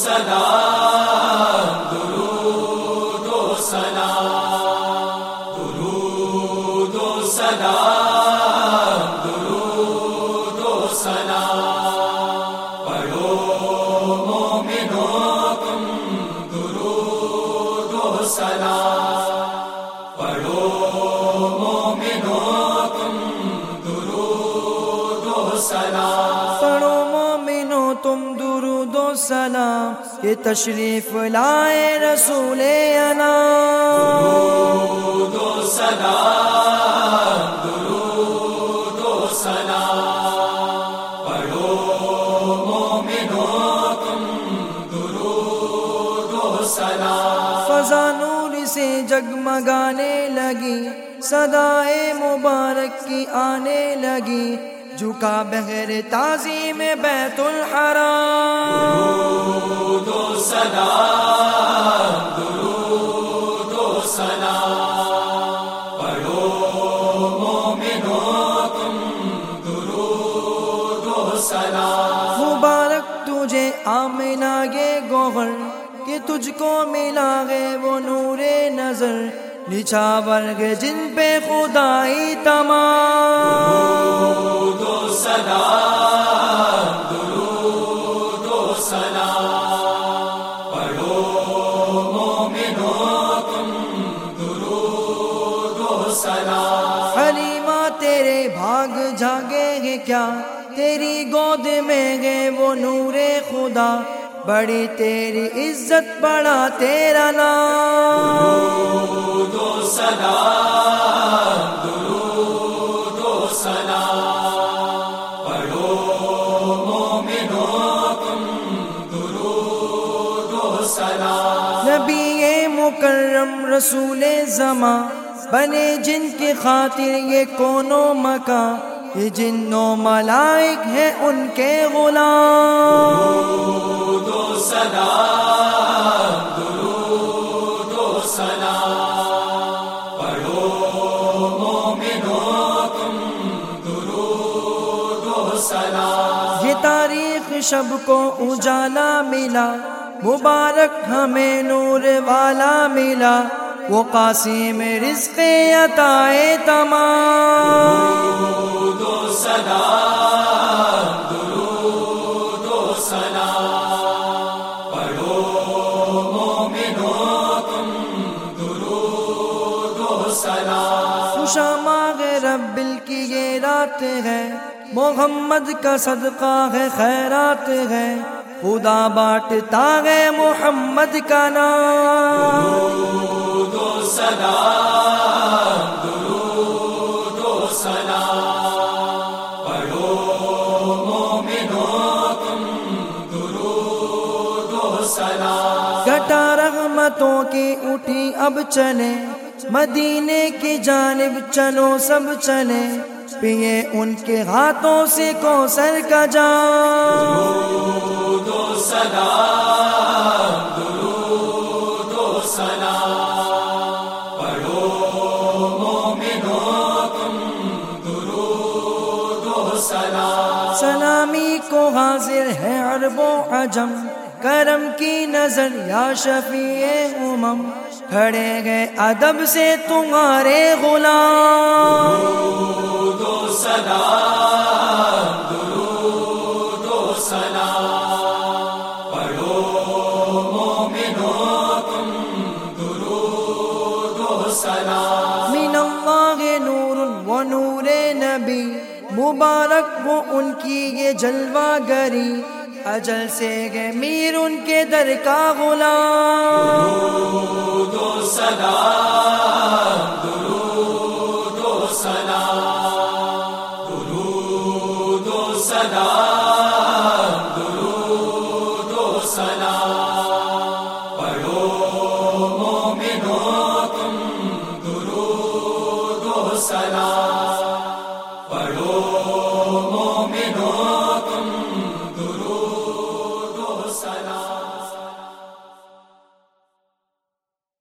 سلام درود و سلام درود و سلام درود و سلام پڑھو مومنو تم درود و سلام پڑھو مومنو تم درود و سلام پڑھو مومنو تم درود و سلام، یہ تشریف لائے رسول انا درود و سلام درود و سلام پڑھو مومنو تم درود و سلام فضا نور سے جگمگانے لگی صدائے مبارک کی آنے لگی۔ جھکا بغیر تازی میں بیت الحرام۔ درود سلام درود و سلام پڑھو مومنو تم درود و سلام مبارک تجھے آمنا گے گوہر، کہ تجھ کو ملا گے وہ نور نظر۔ نچھاور گے جن پہ خدائی تمام۔ درود و سلام درود و سلام پڑھو مومنو تم درود و سلام حلیمہ تیرے بھاگ جاگے گے کیا؟ تیری گود میں گے وہ نور خدا۔ بڑی تیری عزت، بڑا تیرا نام۔ درود و سلام درود سلام پڑھو مومنو تم درود و سلام نبی مکرم رسول زماں، بنے جن کی خاطر یہ کونوں مکاں، یہ جنوں ملائک ہے ان کے غلام۔ یہ تاریخ شب کو اجالا ملا، مبارک ہمیں نور والا ملا، وہ قاسم رزق عطائے تمام۔ درود و سلام درود و سلام پڑھو مومنو تم درود و سلام خوشاماغ رب کی یہ رات ہے۔ محمد کا صدقہ ہے خیرات ہے۔ خدا بانٹتا ہے محمد کا نام۔ درود و سلام درود و سلام۔ پڑھو مومنو تم درود و سلام۔ گٹا رحمتوں کی اٹھی اب چلے مدینے کی جانب چلو سب چلے پیے ان کے ہاتھوں سے کوسر کا جام۔ درود و سلام درود و سلام پڑھو مومنو تم درود و سلام سلامی کو حاضر ہے عرب و عجم، کرم کی نظر یا شفیع امم۔ کھڑے گئے ادب سے تمہارے غلام۔ درود سلام درود و سلام پڑھو مومنو تم درود و سلام من اللہ نور و نور نبی مبارک وہ ان کی یہ جلوہ گری. اجل سے گئے میر ان کے در کا غلام. درود و سلام درود مومنوں